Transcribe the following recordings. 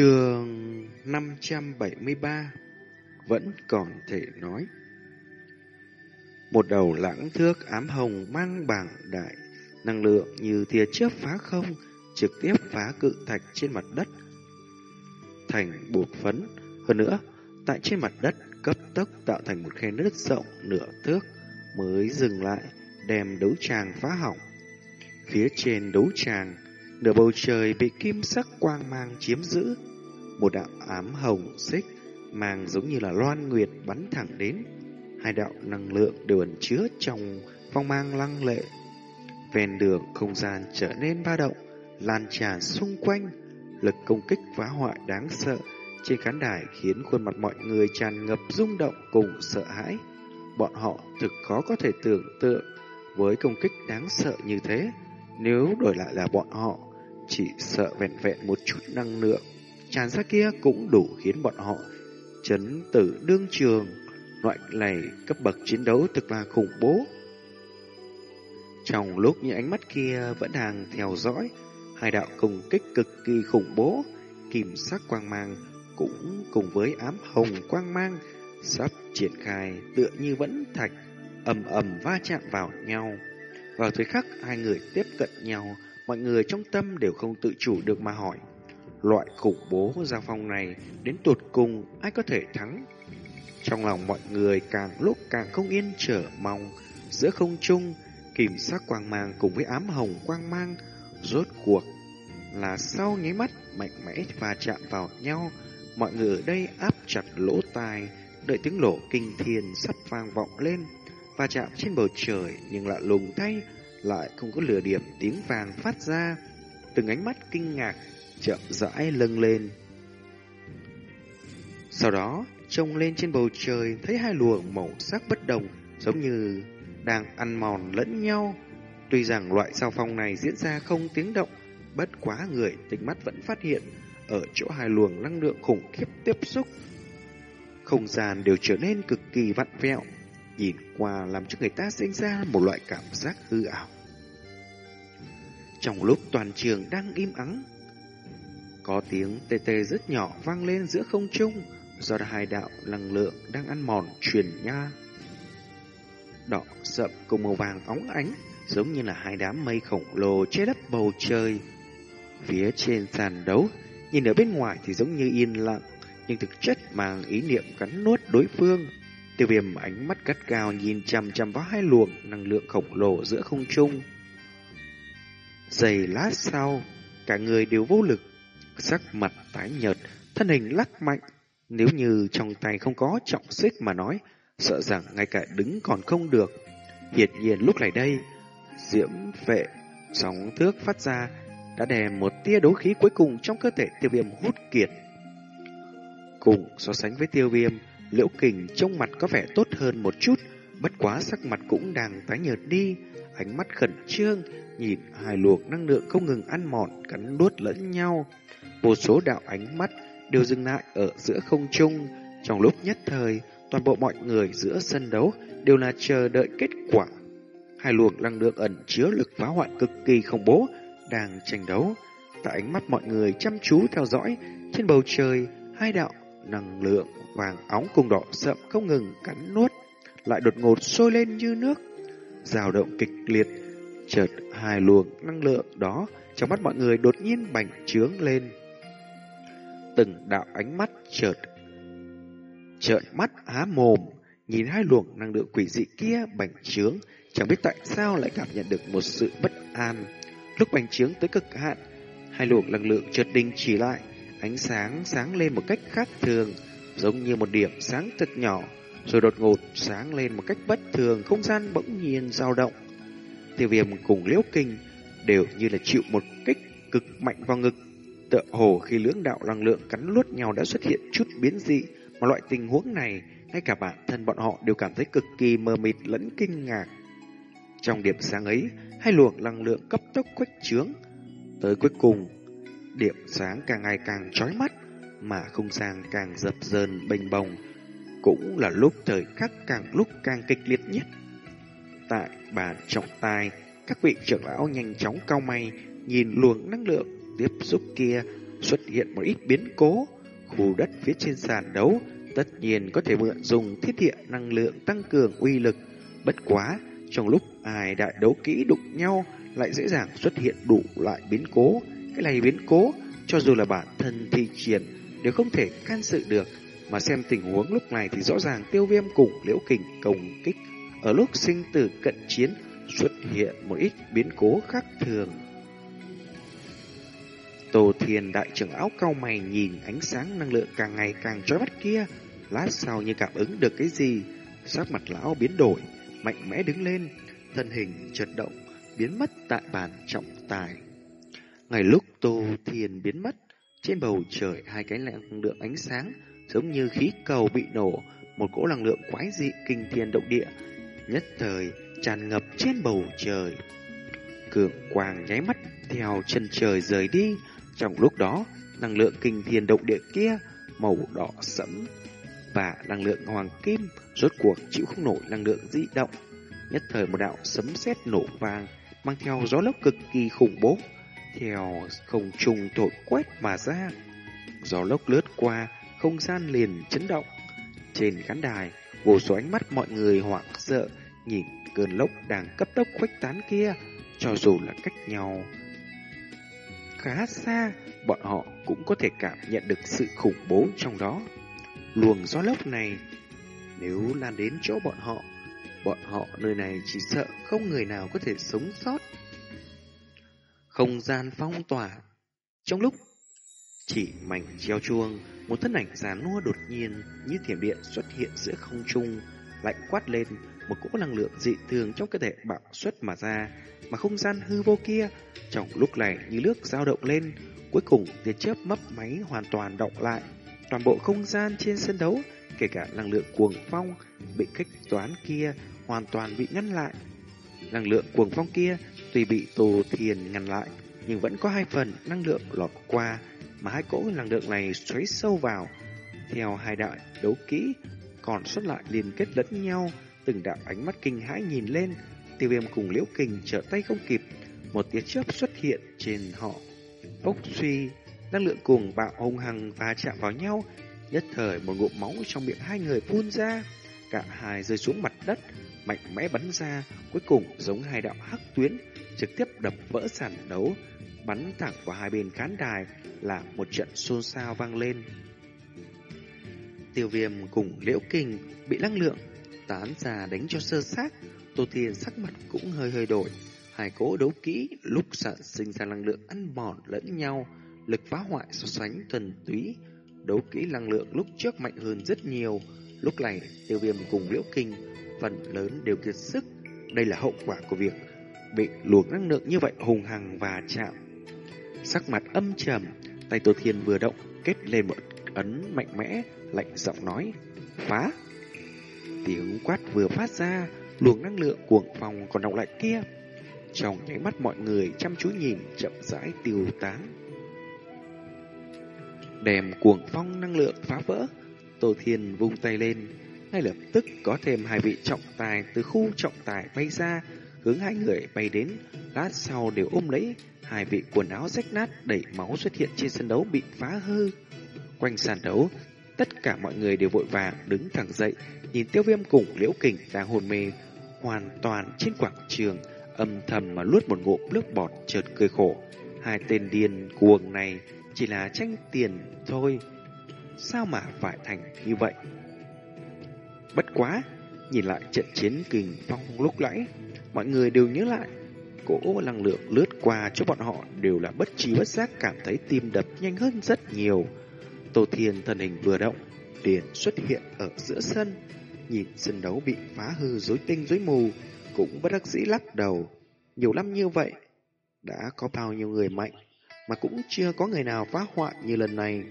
Trường 573 Vẫn còn thể nói. Một đầu lãng thước ám hồng mang bảng đại, Năng lượng như tia chớp phá không, Trực tiếp phá cự thạch trên mặt đất, Thành bột phấn. Hơn nữa, Tại trên mặt đất cấp tốc tạo thành một khe nứt rộng nửa thước Mới dừng lại, Đem đấu tràng phá hỏng. Phía trên đấu tràng, Nửa bầu trời bị kim sắc quang mang chiếm giữ một đạo ám hồng xích mang giống như là loan nguyệt bắn thẳng đến. Hai đạo năng lượng đều ẩn chứa trong phong mang lăng lệ. Ven đường không gian trở nên ba động, lan tràn xung quanh, lực công kích phá hoại đáng sợ trên khán đài khiến khuôn mặt mọi người tràn ngập rung động cùng sợ hãi. Bọn họ thực khó có thể tưởng tượng với công kích đáng sợ như thế, nếu đổi lại là bọn họ, chỉ sợ vẹn vẹn một chút năng lượng tràn ra kia cũng đủ khiến bọn họ chấn tử đương trường. Loại này cấp bậc chiến đấu thực là khủng bố. Trong lúc những ánh mắt kia vẫn đang theo dõi, hai đạo công kích cực kỳ khủng bố, kìm sắc quang mang cũng cùng với ám hồng quang mang sắp triển khai tựa như vẫn thạch ầm ầm va chạm vào nhau. Vào thời khắc hai người tiếp cận nhau, mọi người trong tâm đều không tự chủ được mà hỏi Loại khủng bố giao phong này đến tuột cùng ai có thể thắng. Trong lòng mọi người càng lúc càng không yên trở mong, giữa không trung, kìm sắc quang mang cùng với ám hồng quang mang, rốt cuộc là sau nháy mắt mạnh mẽ và chạm vào nhau, mọi người ở đây áp chặt lỗ tai, đợi tiếng lỗ kinh thiên sắp vang vọng lên và chạm trên bầu trời nhưng lại lùng thay, lại không có lửa điểm tiếng vàng phát ra từng ánh mắt kinh ngạc chậm rãi lưng lên. Sau đó, trông lên trên bầu trời thấy hai luồng màu sắc bất đồng giống như đang ăn mòn lẫn nhau. Tuy rằng loại sao phong này diễn ra không tiếng động, bất quá người tinh mắt vẫn phát hiện ở chỗ hai luồng năng lượng khủng khiếp tiếp xúc. Không gian đều trở nên cực kỳ vặn vẹo, nhìn qua làm cho người ta sinh ra một loại cảm giác hư ảo. Trong lúc toàn trường đang im ắng, có tiếng tê tê rất nhỏ vang lên giữa không trung do hai đạo năng lượng đang ăn mòn truyền nha. Đỏ sậm cùng màu vàng óng ánh giống như là hai đám mây khổng lồ che đắp bầu trời. Phía trên sàn đấu, nhìn ở bên ngoài thì giống như yên lặng, nhưng thực chất mang ý niệm cắn nuốt đối phương. Tiêu viêm ánh mắt cắt cao nhìn chằm chằm vào hai luồng năng lượng khổng lồ giữa không trung. Giây lát sau, cả người đều vô lực sắc mặt tái nhợt, thân hình lắc mạnh. Nếu như trong tay không có trọng xích mà nói, sợ rằng ngay cả đứng còn không được. Hiển nhiên lúc này đây, diễm vệ sóng thước phát ra đã đè một tia đấu khí cuối cùng trong cơ thể tiêu viêm hút kiệt. Cùng so sánh với tiêu viêm, liễu kình trong mặt có vẻ tốt hơn một chút, bất quá sắc mặt cũng đang tái nhợt đi, ánh mắt khẩn trương, nhìn hai luồng năng lượng không ngừng ăn mòn, cắn đuốt lẫn nhau. Một số đạo ánh mắt đều dừng lại ở giữa không trung. Trong lúc nhất thời, toàn bộ mọi người giữa sân đấu đều là chờ đợi kết quả. Hai luồng năng lượng ẩn chứa lực phá hoại cực kỳ khủng bố đang tranh đấu. Tại ánh mắt mọi người chăm chú theo dõi, trên bầu trời, hai đạo năng lượng vàng óng cùng đỏ sậm không ngừng cắn nuốt, lại đột ngột sôi lên như nước. dao động kịch liệt, chợt hai luồng năng lượng đó trong mắt mọi người đột nhiên bành trướng lên từng đạo ánh mắt chợt trợn mắt há mồm, nhìn hai luồng năng lượng quỷ dị kia bành trướng, chẳng biết tại sao lại cảm nhận được một sự bất an. Lúc bành trướng tới cực hạn, hai luồng năng lượng chợt đình chỉ lại, ánh sáng sáng lên một cách khác thường, giống như một điểm sáng thật nhỏ, rồi đột ngột sáng lên một cách bất thường, không gian bỗng nhiên dao động. Tiêu viêm cùng liễu kinh đều như là chịu một kích cực mạnh vào ngực, Tựa hồ khi lưỡng đạo năng lượng cắn luốt nhau đã xuất hiện chút biến dị, mà loại tình huống này, ngay cả bản thân bọn họ đều cảm thấy cực kỳ mờ mịt lẫn kinh ngạc. Trong điểm sáng ấy, hai luồng năng lượng cấp tốc quách trướng. Tới cuối cùng, điểm sáng càng ngày càng chói mắt, mà không gian càng dập dờn bềnh bồng. Cũng là lúc thời khắc càng lúc càng kịch liệt nhất. Tại bàn trọng tài, các vị trưởng lão nhanh chóng cao may, nhìn luồng năng lượng tiếp xúc kia xuất hiện một ít biến cố. Khu đất phía trên sàn đấu tất nhiên có thể mượn dùng thiết địa năng lượng tăng cường uy lực. Bất quá, trong lúc ai đại đấu kỹ đụng nhau lại dễ dàng xuất hiện đủ loại biến cố. Cái này biến cố, cho dù là bản thân thi triển, đều không thể can sự được. Mà xem tình huống lúc này thì rõ ràng tiêu viêm cùng liễu kình công kích. Ở lúc sinh tử cận chiến xuất hiện một ít biến cố khác thường. Tô Thiên đại trưởng áo cao mày nhìn ánh sáng năng lượng càng ngày càng chói mắt kia, lát sau như cảm ứng được cái gì, sắc mặt lão biến đổi, mạnh mẽ đứng lên, thân hình chợt động, biến mất tại bàn trọng tài. ngày lúc Tô Thiên biến mất, trên bầu trời hai cái năng lượng ánh sáng giống như khí cầu bị nổ, một cỗ năng lượng quái dị kinh thiên động địa, nhất thời tràn ngập trên bầu trời. Cường quang nháy mắt theo chân trời rời đi, trong lúc đó, năng lượng kinh thiên động địa kia màu đỏ sẫm và năng lượng hoàng kim rốt cuộc chịu không nổi năng lượng di động. Nhất thời một đạo sấm sét nổ vang mang theo gió lốc cực kỳ khủng bố theo không trung thổi quét mà ra. Gió lốc lướt qua, không gian liền chấn động. Trên khán đài, vô số ánh mắt mọi người hoảng sợ nhìn cơn lốc đang cấp tốc khuếch tán kia, cho dù là cách nhau khá xa, bọn họ cũng có thể cảm nhận được sự khủng bố trong đó. Luồng gió lốc này, nếu lan đến chỗ bọn họ, bọn họ nơi này chỉ sợ không người nào có thể sống sót. Không gian phong tỏa. Trong lúc chỉ mảnh treo chuông, một thân ảnh già nua đột nhiên như thiểm điện xuất hiện giữa không trung, lạnh quát lên, một cỗ năng lượng dị thường trong cơ thể bạo xuất mà ra, mà không gian hư vô kia trong lúc này như nước dao động lên, cuối cùng tia chớp mấp máy hoàn toàn động lại. Toàn bộ không gian trên sân đấu, kể cả năng lượng cuồng phong bị kích toán kia hoàn toàn bị ngăn lại. Năng lượng cuồng phong kia tuy bị Tô Thiền ngăn lại, nhưng vẫn có hai phần năng lượng lọt qua, mà hai cỗ năng lượng này xoáy sâu vào. Theo hai đại đấu kỹ, còn xuất lại liên kết lẫn nhau, từng đạo ánh mắt kinh hãi nhìn lên, tiêu viêm cùng liễu kình trở tay không kịp, một tia chớp xuất hiện trên họ. Ốc suy, năng lượng cuồng bạo hung hăng và chạm vào nhau, nhất thời một ngụm máu trong miệng hai người phun ra, cả hai rơi xuống mặt đất, mạnh mẽ bắn ra, cuối cùng giống hai đạo hắc tuyến, trực tiếp đập vỡ sàn đấu, bắn thẳng vào hai bên khán đài là một trận xôn xao vang lên. Tiêu viêm cùng liễu kinh bị năng lượng tán ra đánh cho sơ xác, Tô Thiên sắc mặt cũng hơi hơi đổi. Hai cố đấu kỹ lúc sản sinh ra năng lượng ăn mòn lẫn nhau, lực phá hoại so sánh thuần túy. Đấu kỹ năng lượng lúc trước mạnh hơn rất nhiều, lúc này tiêu viêm cùng liễu kinh phần lớn đều kiệt sức. Đây là hậu quả của việc bị luồng năng lượng như vậy hùng hằng và chạm. Sắc mặt âm trầm, tay Tô Thiên vừa động, kết lên một ấn mạnh mẽ, lạnh giọng nói, phá. Tiếng quát vừa phát ra, luồng năng lượng cuồng phòng còn động lại kia. Trong nháy mắt mọi người chăm chú nhìn chậm rãi tiêu tán. Đèm cuồng phong năng lượng phá vỡ, Tô Thiên vung tay lên, ngay lập tức có thêm hai vị trọng tài từ khu trọng tài bay ra, hướng hai người bay đến, lát sau đều ôm lấy hai vị quần áo rách nát đầy máu xuất hiện trên sân đấu bị phá hư. Quanh sàn đấu, tất cả mọi người đều vội vàng đứng thẳng dậy, nhìn tiêu viêm cùng liễu kình đang hồn mê, hoàn toàn trên quảng trường, âm thầm mà luốt một ngụm nước bọt chợt cười khổ. Hai tên điên cuồng này chỉ là tranh tiền thôi. Sao mà phải thành như vậy? Bất quá, nhìn lại trận chiến kình phong lúc nãy, mọi người đều nhớ lại. Cỗ năng lượng lướt qua cho bọn họ đều là bất trí bất giác cảm thấy tim đập nhanh hơn rất nhiều. Tô Thiên thân hình vừa động, liền xuất hiện ở giữa sân, nhìn sân đấu bị phá hư rối tinh rối mù, cũng bất đắc dĩ lắc đầu. Nhiều năm như vậy, đã có bao nhiêu người mạnh, mà cũng chưa có người nào phá hoại như lần này.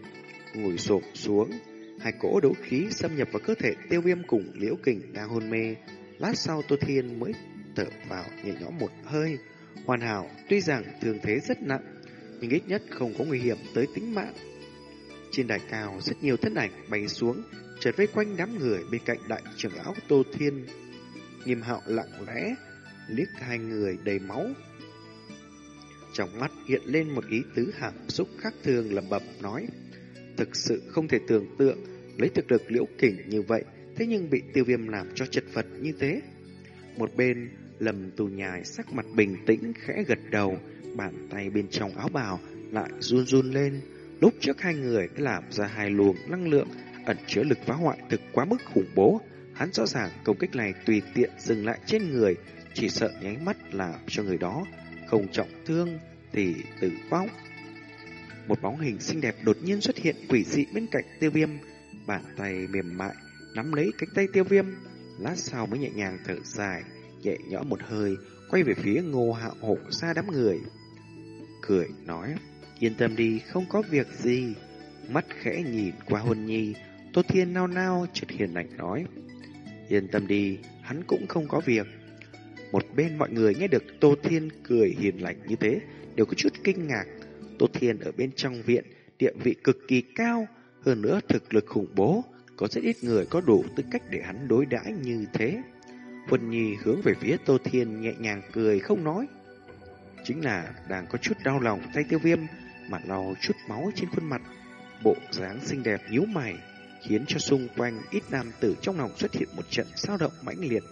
Ngồi sụp xuống, hai cỗ đấu khí xâm nhập vào cơ thể tiêu viêm cùng liễu kình đang hôn mê. Lát sau Tô Thiên mới thở vào nhẹ nhõm một hơi. Hoàn hảo, tuy rằng thương thế rất nặng, nhưng ít nhất không có nguy hiểm tới tính mạng. Trên đài cao, rất nhiều thân ảnh bay xuống, chợt vây quanh đám người bên cạnh đại trưởng lão Tô Thiên. Nghiêm hạo lặng lẽ, liếc hai người đầy máu. Trong mắt hiện lên một ý tứ hàm xúc khác thường lẩm bẩm nói. Thực sự không thể tưởng tượng lấy thực lực liễu kỉnh như vậy, thế nhưng bị tiêu viêm làm cho chật vật như thế. Một bên, lầm tù nhài sắc mặt bình tĩnh khẽ gật đầu, bàn tay bên trong áo bào lại run run lên. Lúc trước hai người đã làm ra hai luồng năng lượng ẩn chứa lực phá hoại thực quá mức khủng bố. Hắn rõ ràng công kích này tùy tiện dừng lại trên người, chỉ sợ nháy mắt là cho người đó không trọng thương thì tử vong. Một bóng hình xinh đẹp đột nhiên xuất hiện quỷ dị bên cạnh tiêu viêm, bàn tay mềm mại nắm lấy cánh tay tiêu viêm, lát sau mới nhẹ nhàng thở dài, nhẹ nhõm một hơi, quay về phía ngô hạo hộ xa đám người. Cười nói, yên tâm đi, không có việc gì. Mắt khẽ nhìn qua hôn nhi, Tô Thiên nao nao chợt hiền lành nói, yên tâm đi, hắn cũng không có việc. Một bên mọi người nghe được Tô Thiên cười hiền lành như thế, đều có chút kinh ngạc. Tô Thiên ở bên trong viện, địa vị cực kỳ cao, hơn nữa thực lực khủng bố, có rất ít người có đủ tư cách để hắn đối đãi như thế. Huân Nhi hướng về phía Tô Thiên nhẹ nhàng cười không nói. Chính là đang có chút đau lòng tay tiêu viêm mà lau chút máu trên khuôn mặt. Bộ dáng xinh đẹp nhíu mày khiến cho xung quanh ít nam tử trong lòng xuất hiện một trận sao động mãnh liệt.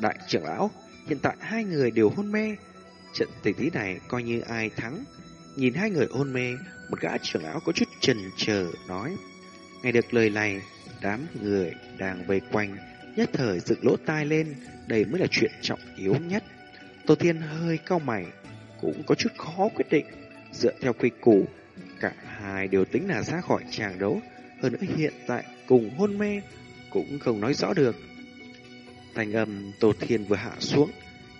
Đại trưởng lão, hiện tại hai người đều hôn mê. Trận tình thí này coi như ai thắng. Nhìn hai người hôn mê, một gã trưởng lão có chút chần chờ nói. Nghe được lời này, đám người đang vây quanh, nhất thời dựng lỗ tai lên, đây mới là chuyện trọng yếu nhất. Tô Thiên hơi cau mày, cũng có chút khó quyết định. Dựa theo quy củ, cả hai đều tính là ra khỏi tràng đấu, hơn nữa hiện tại cùng hôn mê, cũng không nói rõ được. Thành âm Tô Thiên vừa hạ xuống,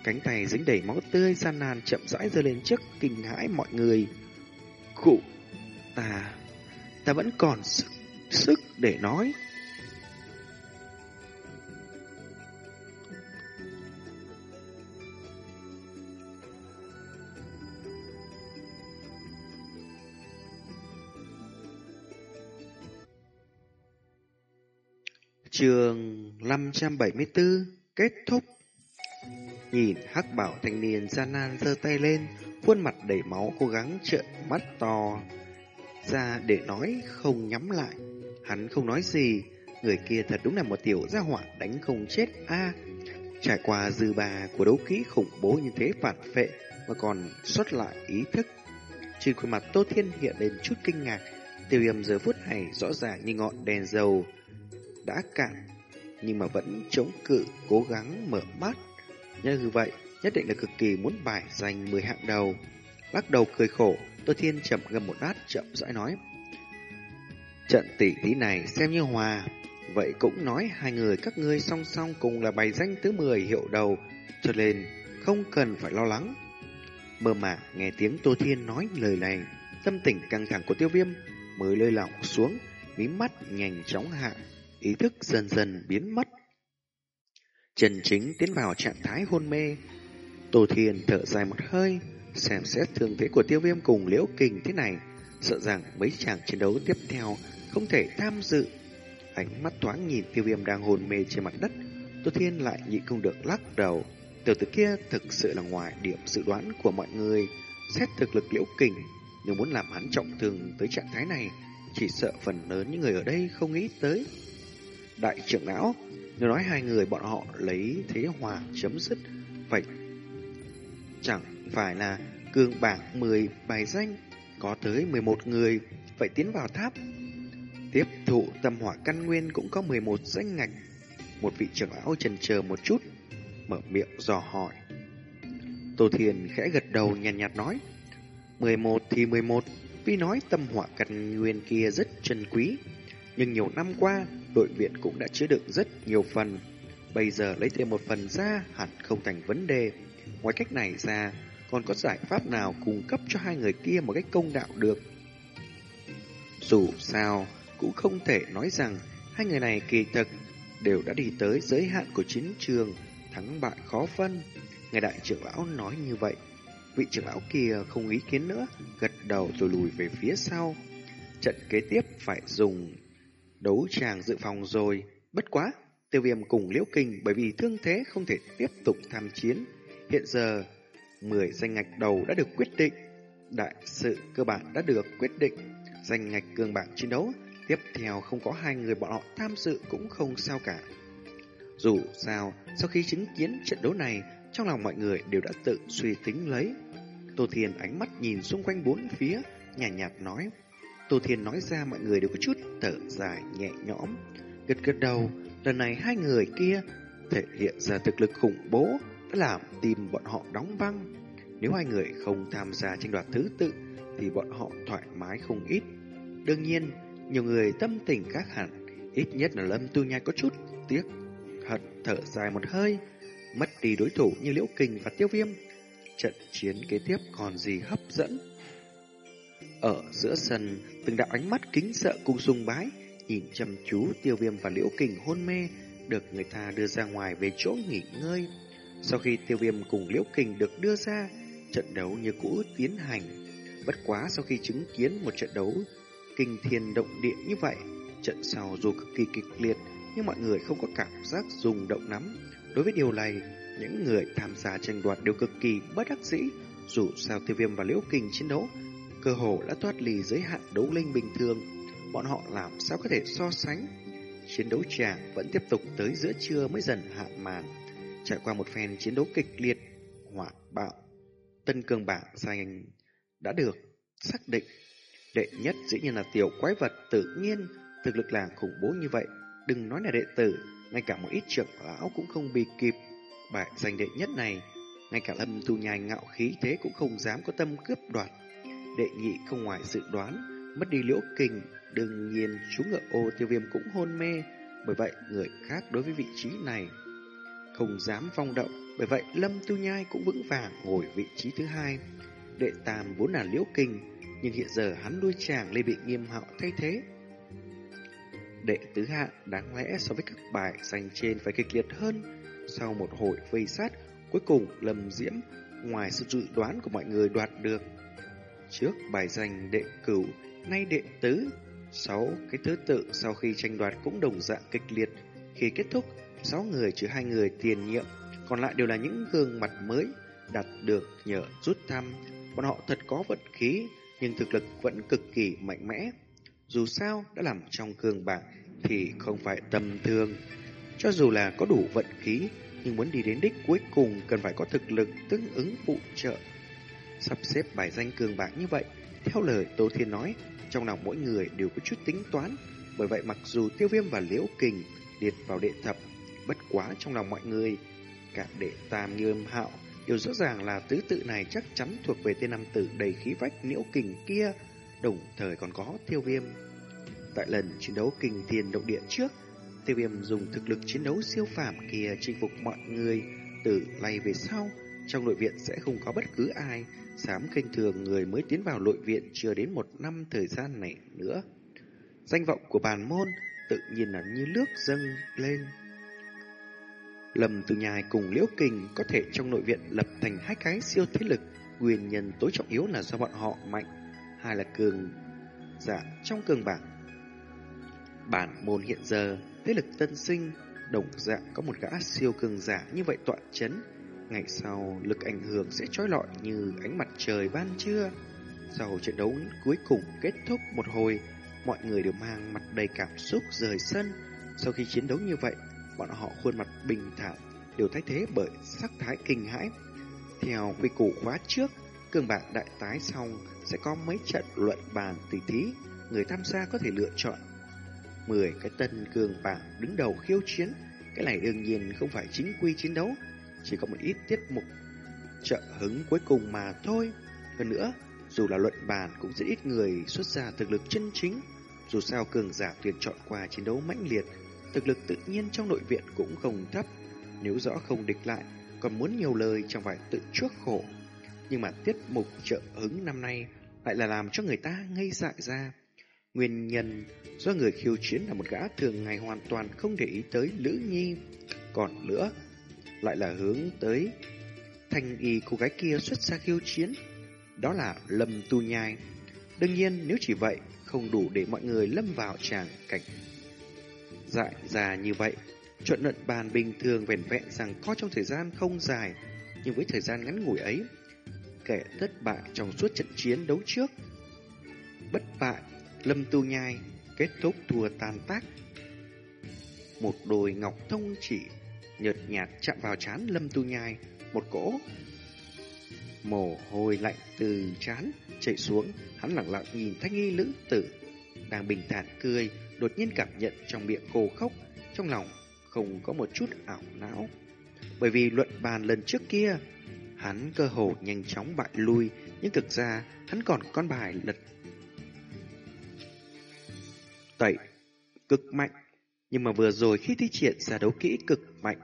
cánh tay dính đầy máu tươi gian nan chậm rãi giơ lên trước kinh hãi mọi người. Cụ, ta, ta vẫn còn sức, sức để nói. Trường 574 kết thúc. Nhìn hắc bảo thanh niên gian nan giơ tay lên, khuôn mặt đầy máu cố gắng trợn mắt to ra để nói không nhắm lại. Hắn không nói gì, người kia thật đúng là một tiểu gia hỏa đánh không chết a. trải qua dư bà của đấu kỹ khủng bố như thế phản phệ mà còn xuất lại ý thức. Trên khuôn mặt Tô Thiên hiện lên chút kinh ngạc, tiêu yểm giờ phút này rõ ràng như ngọn đèn dầu đã cạn, nhưng mà vẫn chống cự, cố gắng mở mắt. Như vậy, nhất định là cực kỳ muốn bài giành 10 hạng đầu. Lắc đầu cười khổ, Tô Thiên chậm gầm một đát chậm rãi nói. Trận tỷ thí này xem như hòa, vậy cũng nói hai người các ngươi song song cùng là bài danh thứ 10 hiệu đầu, cho nên không cần phải lo lắng. Mơ màng nghe tiếng Tô Thiên nói lời này, tâm tình căng thẳng của tiêu viêm mới lơi lỏng xuống, mí mắt nhanh chóng hạ, ý thức dần dần biến mất. Trần Chính tiến vào trạng thái hôn mê. Tô Thiên thở dài một hơi, xem xét thương thế của tiêu viêm cùng liễu kình thế này, sợ rằng mấy chàng chiến đấu tiếp theo không thể tham dự. Ánh mắt thoáng nhìn tiêu viêm đang hôn mê trên mặt đất, Tô Thiên lại nhịn không được lắc đầu. Tiểu tử kia thực sự là ngoài điểm dự đoán của mọi người. Xét thực lực liễu kình, nếu muốn làm hắn trọng thương tới trạng thái này, chỉ sợ phần lớn những người ở đây không nghĩ tới. Đại trưởng lão, nếu nói hai người bọn họ lấy thế hòa chấm dứt, vậy chẳng phải là cương bảng 10 bài danh, có tới 11 người phải tiến vào tháp. Tiếp thụ tâm hỏa căn nguyên cũng có 11 danh ngạch. Một vị trưởng lão chần chờ một chút, mở miệng dò hỏi. Tô Thiền khẽ gật đầu nhàn nhạt, nhạt nói, 11 thì 11, vì nói tâm hỏa căn nguyên kia rất chân quý. Nhưng nhiều năm qua, đội viện cũng đã chứa đựng rất nhiều phần. Bây giờ lấy thêm một phần ra hẳn không thành vấn đề. Ngoài cách này ra, còn có giải pháp nào cung cấp cho hai người kia một cách công đạo được. Dù sao, cũng không thể nói rằng hai người này kỳ thực đều đã đi tới giới hạn của chiến trường, thắng bại khó phân. Ngài đại trưởng lão nói như vậy, vị trưởng lão kia không ý kiến nữa, gật đầu rồi lùi về phía sau. Trận kế tiếp phải dùng đấu tràng dự phòng rồi. Bất quá, tiêu viêm cùng liễu kinh bởi vì thương thế không thể tiếp tục tham chiến. Hiện giờ, 10 danh ngạch đầu đã được quyết định. Đại sự cơ bản đã được quyết định. Danh ngạch cường bảng chiến đấu, tiếp theo không có hai người bọn họ tham dự cũng không sao cả. Dù sao, sau khi chứng kiến trận đấu này, trong lòng mọi người đều đã tự suy tính lấy. Tô Thiền ánh mắt nhìn xung quanh bốn phía, nhàn nhạt, nhạt nói. Tô Thiên nói ra mọi người đều có chút thở dài nhẹ nhõm. Gật gật đầu, lần này hai người kia thể hiện ra thực lực khủng bố đã làm tim bọn họ đóng băng. Nếu hai người không tham gia tranh đoạt thứ tự thì bọn họ thoải mái không ít. Đương nhiên, nhiều người tâm tình khác hẳn, ít nhất là Lâm Tu Nhai có chút tiếc, hận thở dài một hơi, mất đi đối thủ như Liễu Kình và Tiêu Viêm. Trận chiến kế tiếp còn gì hấp dẫn? Ở giữa sân, từng đạo ánh mắt kính sợ cùng sùng bái, nhìn chăm chú Tiêu Viêm và Liễu Kình hôn mê, được người ta đưa ra ngoài về chỗ nghỉ ngơi. Sau khi Tiêu Viêm cùng Liễu Kình được đưa ra, trận đấu như cũ tiến hành. Bất quá sau khi chứng kiến một trận đấu kinh thiên động địa như vậy, trận sau dù cực kỳ kịch liệt, nhưng mọi người không có cảm giác rung động lắm. Đối với điều này, những người tham gia tranh đoạt đều cực kỳ bất đắc dĩ, dù sao Tiêu Viêm và Liễu Kình chiến đấu, cơ hồ đã thoát lì giới hạn đấu linh bình thường, bọn họ làm sao có thể so sánh. Chiến đấu tràng vẫn tiếp tục tới giữa trưa mới dần hạ màn. Trải qua một phen chiến đấu kịch liệt, hỏa bạo, tân cường bảng giành đã được xác định. Đệ nhất dĩ nhiên là tiểu quái vật tự nhiên, thực lực làng khủng bố như vậy. Đừng nói là đệ tử, ngay cả một ít trưởng lão cũng không bị kịp. Bài giành đệ nhất này, ngay cả lâm tu nhai ngạo khí thế cũng không dám có tâm cướp đoạt. Đệ nhị không ngoài dự đoán, mất đi liễu kình, đương nhiên chú ngựa ô tiêu viêm cũng hôn mê. Bởi vậy, người khác đối với vị trí này không dám phong động. Bởi vậy, Lâm Tu Nhai cũng vững vàng ngồi vị trí thứ hai. Đệ tam vốn là liễu kình, nhưng hiện giờ hắn đuôi chàng lê bị nghiêm hạo thay thế. Đệ tứ hạ đáng lẽ so với các bài dành trên phải kịch liệt hơn. Sau một hồi vây sát, cuối cùng Lâm Diễm ngoài sự dự đoán của mọi người đoạt được. Trước bài danh đệ cửu, nay đệ tứ, sáu cái thứ tự sau khi tranh đoạt cũng đồng dạng kịch liệt. Khi kết thúc, sáu người trừ hai người tiền nhiệm, còn lại đều là những gương mặt mới đạt được nhờ rút thăm. Bọn họ thật có vận khí, nhưng thực lực vẫn cực kỳ mạnh mẽ. Dù sao đã làm trong cường bảng thì không phải tầm thường. Cho dù là có đủ vận khí, nhưng muốn đi đến đích cuối cùng cần phải có thực lực tương ứng phụ trợ. Sắp xếp bài danh cường bạc như vậy, theo lời Tô Thiên nói, trong lòng mỗi người đều có chút tính toán. Bởi vậy mặc dù Tiêu Viêm và Liễu Kình liệt vào đệ thập, bất quá trong lòng mọi người, cả đệ tam như âm hạo, đều rõ ràng là tứ tự này chắc chắn thuộc về tên nam tử đầy khí vách Liễu Kình kia, đồng thời còn có Tiêu Viêm. Tại lần chiến đấu kinh thiên động địa trước, Tiêu Viêm dùng thực lực chiến đấu siêu phàm kia chinh phục mọi người, từ nay về sau, trong nội viện sẽ không có bất cứ ai dám khinh thường người mới tiến vào nội viện chưa đến một năm thời gian này nữa. Danh vọng của bàn môn tự nhiên là như nước dâng lên. lầm Từ nhài cùng Liễu Kình có thể trong nội viện lập thành hai cái siêu thế lực, nguyên nhân tối trọng yếu là do bọn họ mạnh, hai là cường giả trong cường bảng. Bản môn hiện giờ, thế lực tân sinh, đồng dạng có một gã siêu cường giả như vậy tọa chấn, ngày sau lực ảnh hưởng sẽ trói lọi như ánh mặt trời ban trưa. Sau trận đấu cuối cùng kết thúc một hồi, mọi người đều mang mặt đầy cảm xúc rời sân. Sau khi chiến đấu như vậy, bọn họ khuôn mặt bình thản đều thay thế bởi sắc thái kinh hãi. Theo quy củ khóa trước, cường bảng đại tái xong sẽ có mấy trận luận bàn tỷ thí, người tham gia có thể lựa chọn 10 cái tân cường bảng đứng đầu khiêu chiến. Cái này đương nhiên không phải chính quy chiến đấu, chỉ có một ít tiết mục trợ hứng cuối cùng mà thôi. Hơn nữa, dù là luận bàn cũng rất ít người xuất ra thực lực chân chính. Dù sao cường giả tuyển chọn qua chiến đấu mãnh liệt, thực lực tự nhiên trong nội viện cũng không thấp. Nếu rõ không địch lại, còn muốn nhiều lời chẳng phải tự chuốc khổ. Nhưng mà tiết mục trợ hứng năm nay lại là làm cho người ta ngây dại ra. Nguyên nhân do người khiêu chiến là một gã thường ngày hoàn toàn không để ý tới Lữ Nhi. Còn nữa, lại là hướng tới thanh y cô gái kia xuất ra khiêu chiến. Đó là Lâm Tu Nhai. Đương nhiên nếu chỉ vậy, không đủ để mọi người lâm vào tràng cảnh dại già như vậy. Chuyện luận bàn bình thường vẻn vẹn rằng có trong thời gian không dài, nhưng với thời gian ngắn ngủi ấy, kẻ thất bại trong suốt trận chiến đấu trước. Bất bại, Lâm Tu Nhai kết thúc thua tan tác. Một đồi ngọc thông chỉ nhợt nhạt chạm vào chán Lâm Tu Nhai, một cỗ mồ hôi lạnh từ chán chảy xuống, hắn lặng lặng nhìn thanh nghi nữ tử đang bình thản cười, đột nhiên cảm nhận trong miệng cô khóc, trong lòng không có một chút ảo não. Bởi vì luận bàn lần trước kia, hắn cơ hồ nhanh chóng bại lui, nhưng thực ra hắn còn con bài lật tẩy cực mạnh. Nhưng mà vừa rồi khi thi triển ra đấu kỹ cực mạnh,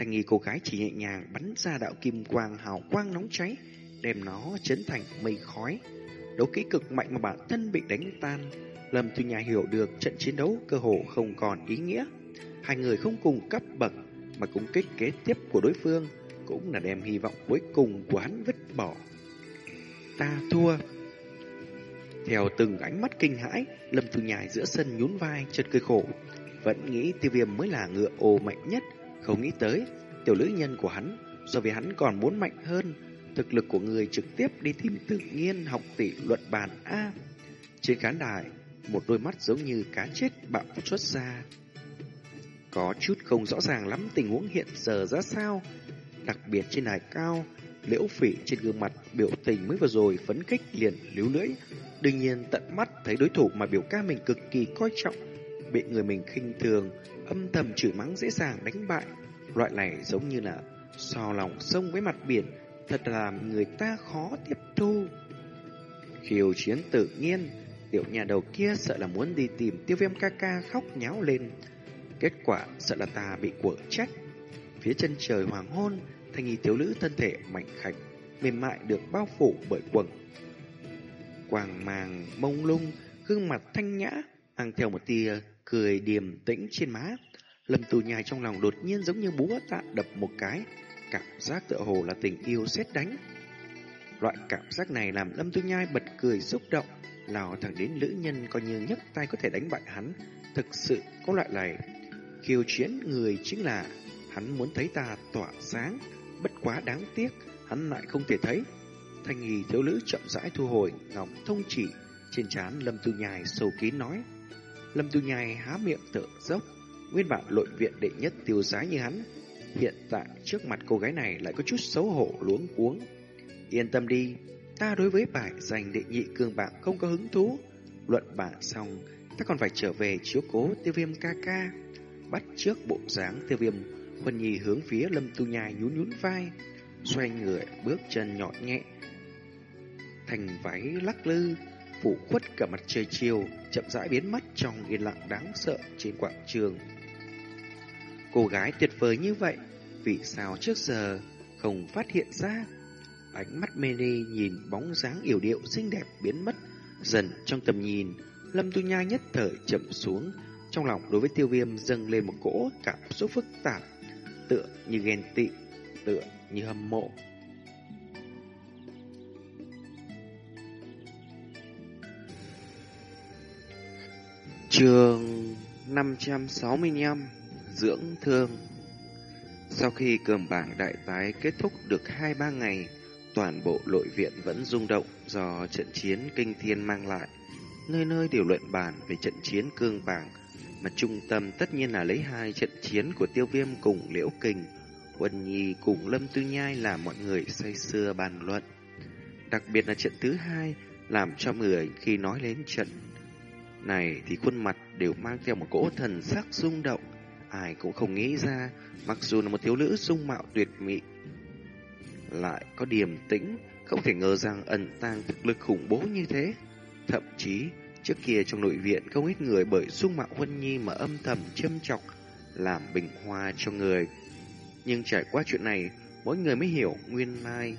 thanh nghi cô gái chỉ nhẹ nhàng bắn ra đạo kim quang hào quang nóng cháy, đem nó chấn thành mây khói. Đấu kỹ cực mạnh mà bản thân bị đánh tan, Lâm thu Nhà hiểu được trận chiến đấu cơ hồ không còn ý nghĩa. Hai người không cùng cấp bậc mà cũng kích kế tiếp của đối phương cũng là đem hy vọng cuối cùng của hắn vứt bỏ. Ta thua. Theo từng ánh mắt kinh hãi, Lâm thu Nhài giữa sân nhún vai chợt cười khổ, vẫn nghĩ Tiêu Viêm mới là ngựa ô mạnh nhất, không nghĩ tới tiểu lữ nhân của hắn so với hắn còn muốn mạnh hơn, thực lực của người trực tiếp đi tìm tự nhiên học tỷ luận bàn a. Trên khán đài, một đôi mắt giống như cá chết bạo xuất ra. Có chút không rõ ràng lắm tình huống hiện giờ ra sao, đặc biệt trên đài cao, liễu phỉ trên gương mặt biểu tình mới vừa rồi phấn khích liền líu lưỡi. Đương nhiên tận mắt thấy đối thủ mà biểu ca mình cực kỳ coi trọng, bị người mình khinh thường, âm thầm chửi mắng dễ dàng đánh bại. Loại này giống như là so lòng sông với mặt biển, thật làm người ta khó tiếp thu. Khiêu chiến tự nhiên, Tiểu nhà đầu kia sợ là muốn đi tìm tiêu viêm ca ca khóc nháo lên. Kết quả sợ là ta bị quở trách. Phía chân trời hoàng hôn, thanh nghi thiếu nữ thân thể mạnh khảnh, mềm mại được bao phủ bởi quần. Quàng màng mông lung, gương mặt thanh nhã, mang theo một tia cười điềm tĩnh trên má. Lâm tù nhai trong lòng đột nhiên giống như búa tạ đập một cái, cảm giác tựa hồ là tình yêu xét đánh. Loại cảm giác này làm Lâm tư Nhai bật cười xúc động, lào thẳng đến lữ nhân coi như nhấc tay có thể đánh bại hắn. Thực sự có loại này, khiêu chiến người chính là hắn muốn thấy ta tỏa sáng, bất quá đáng tiếc, hắn lại không thể thấy. Thanh nghi thiếu nữ chậm rãi thu hồi ngọc thông chỉ trên trán Lâm tư Nhai sầu kín nói. Lâm Tu Nhai há miệng thở dốc, nguyên bản lội viện đệ nhất tiêu giá như hắn. Hiện tại trước mặt cô gái này lại có chút xấu hổ luống cuống. Yên tâm đi, ta đối với bài giành đệ nhị cường bạc không có hứng thú. Luận bản xong, ta còn phải trở về chiếu cố tiêu viêm ca ca. Bắt trước bộ dáng tiêu viêm, Huân Nhi hướng phía lâm tu nhai nhún nhún vai, xoay người bước chân nhọn nhẹ. Thành váy lắc lư, phủ khuất cả mặt trời chiều, chậm rãi biến mất trong yên lặng đáng sợ trên quảng trường. Cô gái tuyệt vời như vậy, vì sao trước giờ không phát hiện ra? Ánh mắt mê ly nhìn bóng dáng yểu điệu xinh đẹp biến mất dần trong tầm nhìn. Lâm Tu Nha nhất thời chậm xuống, trong lòng đối với tiêu viêm dâng lên một cỗ cảm xúc phức tạp, tựa như ghen tị, tựa như hâm mộ. Trường 565 Dưỡng thương Sau khi cường bảng đại tái kết thúc được 2-3 ngày, Toàn bộ nội viện vẫn rung động do trận chiến kinh thiên mang lại. Nơi nơi đều luận bàn về trận chiến cương bảng, mà trung tâm tất nhiên là lấy hai trận chiến của tiêu viêm cùng liễu kình. Quân Nhi cùng Lâm Tư Nhai là mọi người say xưa bàn luận. Đặc biệt là trận thứ hai làm cho người khi nói đến trận này thì khuôn mặt đều mang theo một cỗ thần sắc rung động. Ai cũng không nghĩ ra, mặc dù là một thiếu nữ dung mạo tuyệt mỹ, lại có điềm tĩnh, không thể ngờ rằng ẩn tàng thực lực khủng bố như thế. Thậm chí, trước kia trong nội viện không ít người bởi dung mạo huân nhi mà âm thầm châm chọc, làm bình hoa cho người. Nhưng trải qua chuyện này, mỗi người mới hiểu nguyên lai.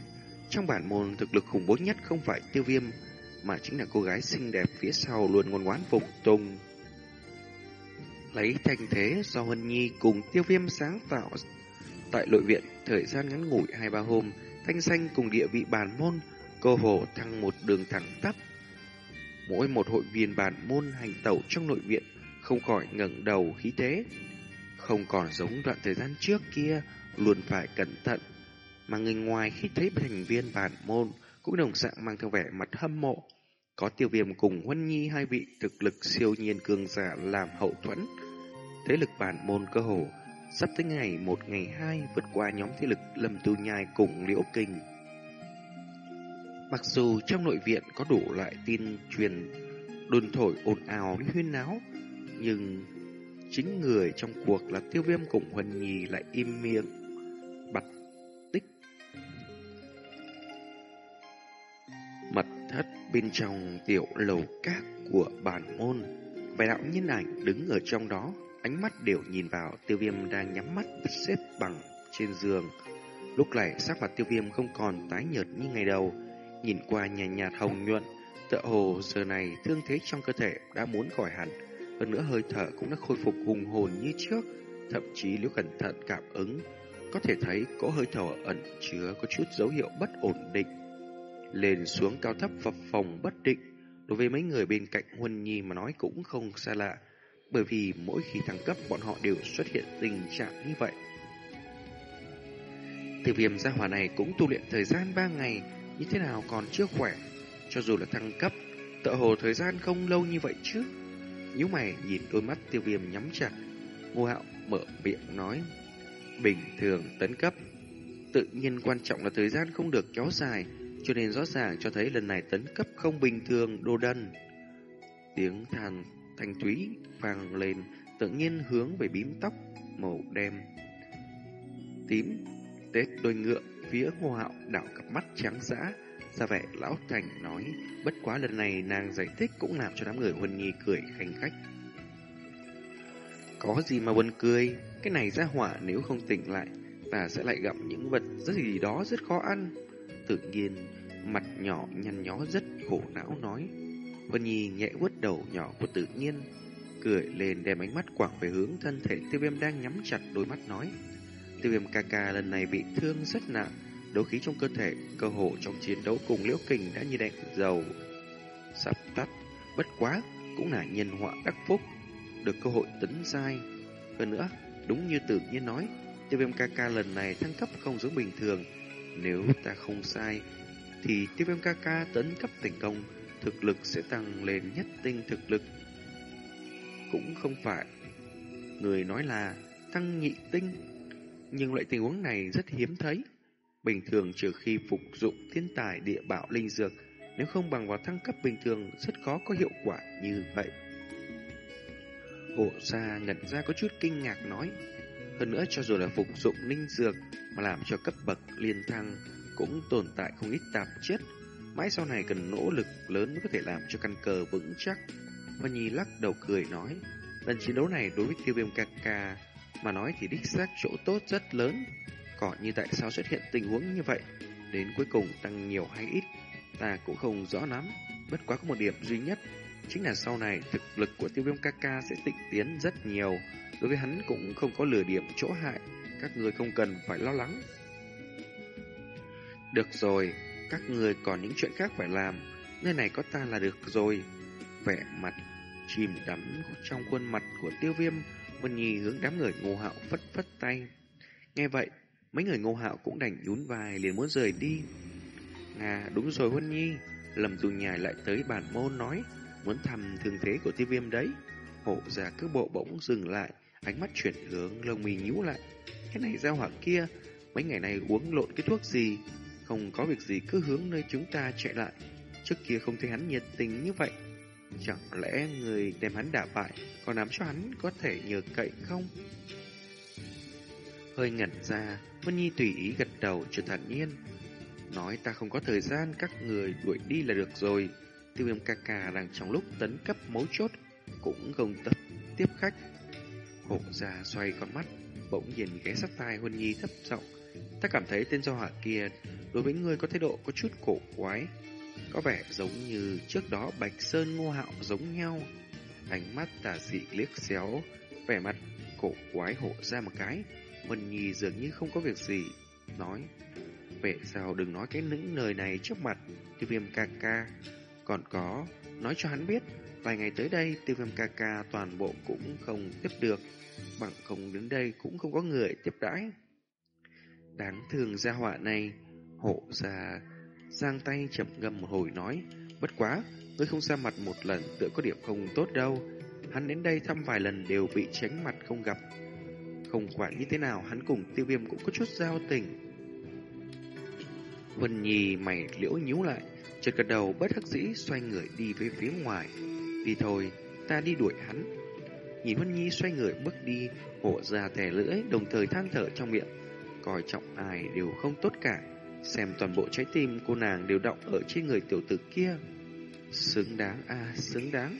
Trong bản môn thực lực khủng bố nhất không phải tiêu viêm, mà chính là cô gái xinh đẹp phía sau luôn ngoan ngoãn phục tùng. Lấy thành thế do Huân Nhi cùng tiêu viêm sáng tạo Tại nội viện, thời gian ngắn ngủi hai ba hôm, thanh xanh cùng địa vị bàn môn, cơ hồ thăng một đường thẳng tắp. Mỗi một hội viên bàn môn hành tẩu trong nội viện không khỏi ngẩng đầu khí thế. Không còn giống đoạn thời gian trước kia, luôn phải cẩn thận. Mà người ngoài khi thấy thành viên bản môn cũng đồng dạng mang theo vẻ mặt hâm mộ. Có tiêu viêm cùng Huân Nhi hai vị thực lực siêu nhiên cường giả làm hậu thuẫn. Thế lực bản môn cơ hồ sắp tới ngày một ngày hai vượt qua nhóm thế lực lâm tu nhai cùng liễu kinh. Mặc dù trong nội viện có đủ loại tin truyền đồn thổi ồn ào huyên náo, nhưng chính người trong cuộc là tiêu viêm cùng Huân Nhi lại im miệng, thất bên trong tiểu lầu cát của bản môn, vài đạo nhân ảnh đứng ở trong đó, ánh mắt đều nhìn vào tiêu viêm đang nhắm mắt xếp bằng trên giường. Lúc này sắc mặt tiêu viêm không còn tái nhợt như ngày đầu, nhìn qua nhà nhạt hồng nhuận, tựa hồ giờ này thương thế trong cơ thể đã muốn khỏi hẳn, hơn nữa hơi thở cũng đã khôi phục hùng hồn như trước, thậm chí nếu cẩn thận cảm ứng, có thể thấy cỗ hơi thở ẩn chứa có chút dấu hiệu bất ổn định. Lên xuống cao thấp phập phòng bất định, đối với mấy người bên cạnh Huân Nhi mà nói cũng không xa lạ, bởi vì mỗi khi thăng cấp bọn họ đều xuất hiện tình trạng như vậy. Từ viêm gia hỏa này cũng tu luyện thời gian 3 ngày, như thế nào còn chưa khỏe. Cho dù là thăng cấp, tựa hồ thời gian không lâu như vậy chứ. Nhíu mày nhìn đôi mắt tiêu viêm nhắm chặt, ngô hạo mở miệng nói. Bình thường tấn cấp, tự nhiên quan trọng là thời gian không được kéo dài, cho nên rõ ràng cho thấy lần này tấn cấp không bình thường đô đần. Tiếng than thanh thúy vang lên, tự nhiên hướng về bím tóc màu đen. Tím tết đôi ngựa phía ngô hạo đảo cặp mắt trắng dã ra vẻ lão thành nói bất quá lần này nàng giải thích cũng làm cho đám người huân nhi cười khanh khách. Có gì mà buồn cười? Cái này ra hỏa nếu không tỉnh lại ta sẽ lại gặp những vật rất gì đó rất khó ăn tự nhiên mặt nhỏ nhăn nhó rất khổ não nói Vân Nhi nhẹ vuốt đầu nhỏ của tự nhiên, cười lên đem ánh mắt quảng về hướng thân thể tiêu viêm đang nhắm chặt đôi mắt nói. Tiêu viêm ca ca lần này bị thương rất nặng, đấu khí trong cơ thể, cơ hồ trong chiến đấu cùng liễu kình đã như đèn dầu. Sắp tắt, bất quá, cũng là nhân họa đắc phúc, được cơ hội tấn giai. Hơn nữa, đúng như tự nhiên nói, tiêu viêm ca ca lần này thăng cấp không giống bình thường. Nếu ta không sai, thì tiêu viêm ca ca tấn cấp thành công, thực lực sẽ tăng lên nhất tinh thực lực. Cũng không phải. Người nói là tăng nhị tinh, nhưng loại tình huống này rất hiếm thấy. Bình thường trừ khi phục dụng thiên tài địa bảo linh dược, nếu không bằng vào thăng cấp bình thường rất khó có hiệu quả như vậy. Hộ gia ngẩn ra có chút kinh ngạc nói, hơn nữa cho dù là phục dụng linh dược mà làm cho cấp bậc liên thăng cũng tồn tại không ít tạp chất, mãi sau này cần nỗ lực lớn mới có thể làm cho căn cờ vững chắc. Hoa Nhi lắc đầu cười nói, lần chiến đấu này đối với tiêu viêm ca ca mà nói thì đích xác chỗ tốt rất lớn. Còn như tại sao xuất hiện tình huống như vậy, đến cuối cùng tăng nhiều hay ít, ta cũng không rõ lắm. Bất quá có một điểm duy nhất, chính là sau này thực lực của tiêu viêm ca ca sẽ tịnh tiến rất nhiều. Đối với hắn cũng không có lừa điểm chỗ hại, các người không cần phải lo lắng. Được rồi, các người còn những chuyện khác phải làm, nơi này có ta là được rồi. Vẻ mặt chìm đắm trong khuôn mặt của tiêu viêm, Vân Nhi hướng đám người ngô hạo phất phất tay. Nghe vậy, mấy người ngô hạo cũng đành nhún vai liền muốn rời đi. à đúng rồi Vân Nhi, lầm tù nhài lại tới bản môn nói, muốn thăm thương thế của tiêu viêm đấy. Hộ già cứ bộ bỗng dừng lại, ánh mắt chuyển hướng lông mì nhíu lại. Cái này ra hỏa kia, mấy ngày này uống lộn cái thuốc gì, không có việc gì cứ hướng nơi chúng ta chạy lại. Trước kia không thấy hắn nhiệt tình như vậy. Chẳng lẽ người đem hắn đả bại còn làm cho hắn có thể nhờ cậy không? Hơi ngẩn ra, Vân Nhi tùy ý gật đầu cho thản nhiên. Nói ta không có thời gian các người đuổi đi là được rồi. Tiêu viêm ca ca đang trong lúc tấn cấp mấu chốt, cũng không tập tiếp khách. Hổ già xoay con mắt, bỗng nhìn ghé sát tai Huân Nhi thấp giọng Ta cảm thấy tên do hỏa kia đối với người có thái độ có chút cổ quái. Có vẻ giống như trước đó Bạch Sơn Ngô Hạo giống nhau. Ánh mắt tà dị liếc xéo, vẻ mặt cổ quái hộ ra một cái. Vân Nhi dường như không có việc gì. Nói, vậy sao đừng nói cái những lời này trước mặt tiêu viêm ca ca. Còn có, nói cho hắn biết, vài ngày tới đây tiêu viêm ca ca toàn bộ cũng không tiếp được. Bằng không đến đây cũng không có người tiếp đãi. Đáng thương gia họa này, hộ ra giang tay chậm ngâm một hồi nói, bất quá, ngươi không ra mặt một lần tựa có điểm không tốt đâu. Hắn đến đây thăm vài lần đều bị tránh mặt không gặp. Không quản như thế nào, hắn cùng tiêu viêm cũng có chút giao tình. Vân Nhi mày liễu nhíu lại, chợt gật đầu bất hắc dĩ xoay người đi về phía ngoài. Đi thôi, ta đi đuổi hắn. Nhìn Vân Nhi xoay người bước đi, hộ ra thẻ lưỡi, đồng thời than thở trong miệng. Coi trọng ai đều không tốt cả. Xem toàn bộ trái tim cô nàng đều động ở trên người tiểu tử kia. Xứng đáng à, xứng đáng.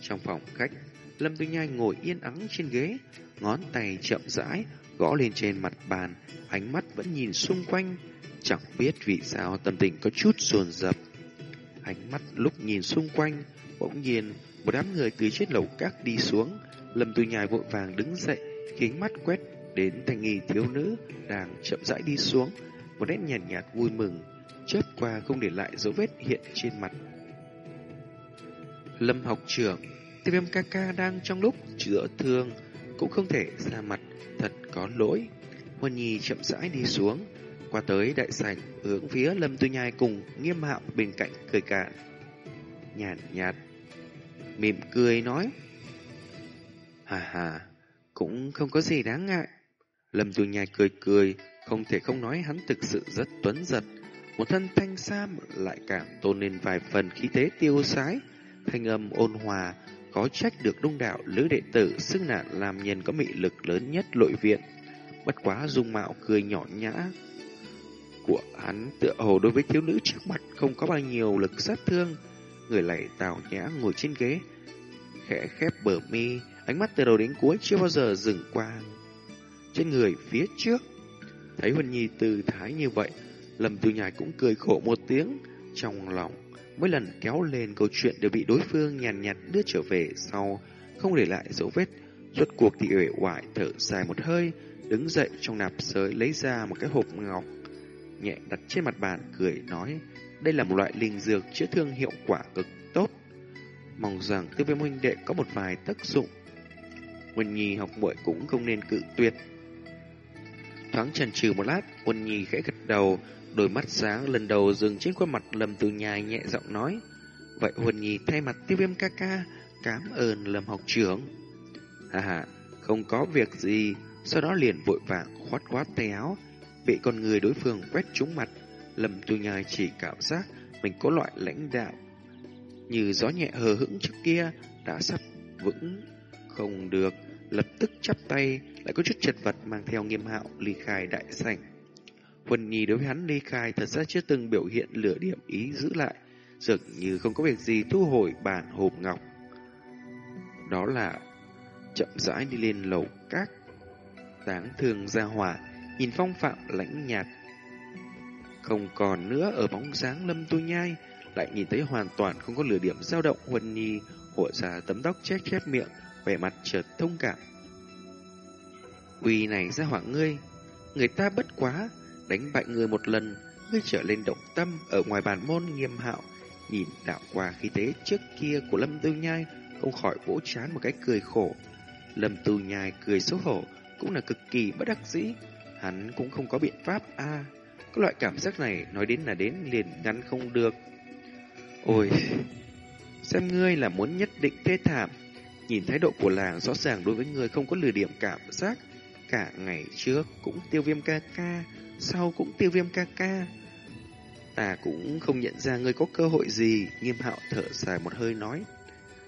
Trong phòng khách, Lâm Tư Nhai ngồi yên ắng trên ghế, ngón tay chậm rãi, gõ lên trên mặt bàn, ánh mắt vẫn nhìn xung quanh, chẳng biết vì sao tâm tình có chút dồn dập. Ánh mắt lúc nhìn xung quanh, bỗng nhiên một đám người từ trên lầu các đi xuống, Lâm Tư Nhai vội vàng đứng dậy, kính mắt quét đến thanh nghi thiếu nữ đang chậm rãi đi xuống, một nét nhàn nhạt, nhạt vui mừng, chớp qua không để lại dấu vết hiện trên mặt. Lâm học trưởng, tiêu viêm ca ca đang trong lúc chữa thương, cũng không thể ra mặt, thật có lỗi. Huân Nhi chậm rãi đi xuống, qua tới đại sảnh, hướng phía Lâm Tư Nhai cùng nghiêm hạo bên cạnh cười cạn. Nhàn nhạt, mỉm cười nói. Hà hà, cũng không có gì đáng ngại. Lâm Tư Nhai cười cười, không thể không nói hắn thực sự rất tuấn giật. Một thân thanh sam lại càng tôn lên vài phần khí thế tiêu sái, thanh âm ôn hòa, có trách được đông đạo lữ đệ tử xưng nạn làm nhân có mị lực lớn nhất nội viện. Bất quá dung mạo cười nhỏ nhã của hắn tựa hồ đối với thiếu nữ trước mặt không có bao nhiêu lực sát thương. Người lại tào nhã ngồi trên ghế, khẽ khép bờ mi, ánh mắt từ đầu đến cuối chưa bao giờ dừng qua trên người phía trước. Thấy Huân Nhi từ thái như vậy, Lâm Tư Nhài cũng cười khổ một tiếng trong lòng. Mỗi lần kéo lên câu chuyện đều bị đối phương nhàn nhạt, nhạt đưa trở về sau, không để lại dấu vết. Rốt cuộc thì uể oải thở dài một hơi, đứng dậy trong nạp sới lấy ra một cái hộp ngọc, nhẹ đặt trên mặt bàn cười nói, đây là một loại linh dược chữa thương hiệu quả cực tốt. Mong rằng tư viêm huynh đệ có một vài tác dụng. huỳnh Nhi học muội cũng không nên cự tuyệt. Thoáng chần chừ một lát, Quân Nhi khẽ gật đầu, đôi mắt sáng lần đầu dừng trên khuôn mặt Lâm Từ Nhai nhẹ giọng nói. Vậy Quân Nhi thay mặt tiêu viêm ca ca, cảm ơn Lâm học trưởng. Hà hà, không có việc gì, sau đó liền vội vàng khoát khoát tay áo, bị con người đối phương quét trúng mặt. Lâm từ Nhai chỉ cảm giác mình có loại lãnh đạo. Như gió nhẹ hờ hững trước kia đã sắp vững không được, lập tức chắp tay, lại có chút chật vật mang theo nghiêm hạo ly khai đại sảnh. Huân Nhi đối với hắn ly khai thật ra chưa từng biểu hiện lửa điểm ý giữ lại, dường như không có việc gì thu hồi bản hộp ngọc. Đó là chậm rãi đi lên lầu các, táng thương ra hỏa, nhìn phong phạm lãnh nhạt. Không còn nữa ở bóng dáng lâm tu nhai, lại nhìn thấy hoàn toàn không có lửa điểm dao động Huân Nhi, hộ ra tấm tóc chép chép miệng, vẻ mặt chợt thông cảm. Quỳ này ra hỏa ngươi, người ta bất quá, đánh bại người một lần, ngươi trở lên động tâm ở ngoài bàn môn nghiêm hạo, nhìn đạo qua khí thế trước kia của Lâm Tư Nhai, không khỏi vỗ chán một cái cười khổ. Lâm Tư Nhai cười xấu hổ, cũng là cực kỳ bất đắc dĩ, hắn cũng không có biện pháp a. À, cái loại cảm giác này nói đến là đến liền ngăn không được. Ôi, xem ngươi là muốn nhất định thế thảm, nhìn thái độ của làng rõ ràng đối với người không có lừa điểm cảm giác, cả ngày trước cũng tiêu viêm ca ca, sau cũng tiêu viêm ca ca. Ta cũng không nhận ra người có cơ hội gì, nghiêm hạo thở dài một hơi nói.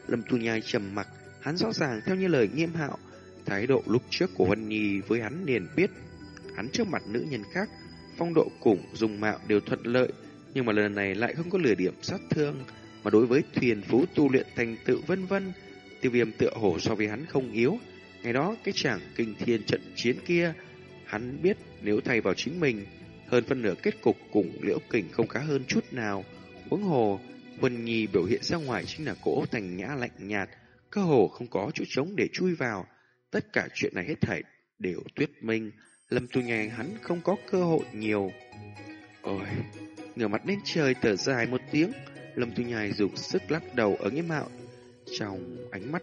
Lâm Tu Nhai trầm mặc, hắn rõ ràng theo như lời nghiêm hạo, thái độ lúc trước của Vân Nhi với hắn liền biết. Hắn trước mặt nữ nhân khác, phong độ cùng dùng mạo đều thuận lợi, nhưng mà lần này lại không có lừa điểm sát thương, mà đối với thuyền phú tu luyện thành tựu vân vân, tiêu viêm tựa hồ so với hắn không yếu, Ngày đó cái chàng kinh thiên trận chiến kia, hắn biết nếu thay vào chính mình, hơn phân nửa kết cục cùng liễu kình không khá hơn chút nào. Huống hồ, Vân Nhi biểu hiện ra ngoài chính là cỗ thành nhã lạnh nhạt, cơ hồ không có chỗ trống để chui vào. Tất cả chuyện này hết thảy đều tuyết minh, Lâm Tu nghe hắn không có cơ hội nhiều. Ôi, ngửa mặt lên trời thở dài một tiếng, Lâm Tu Nhai dùng sức lắc đầu ở nghiêm mạo. Trong ánh mắt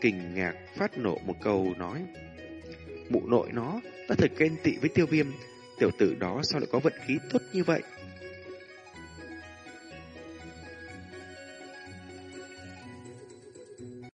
kinh ngạc phát nộ một câu nói. Mụ nội nó, ta thật ghen tị với tiêu viêm, tiểu tử đó sao lại có vận khí tốt như vậy?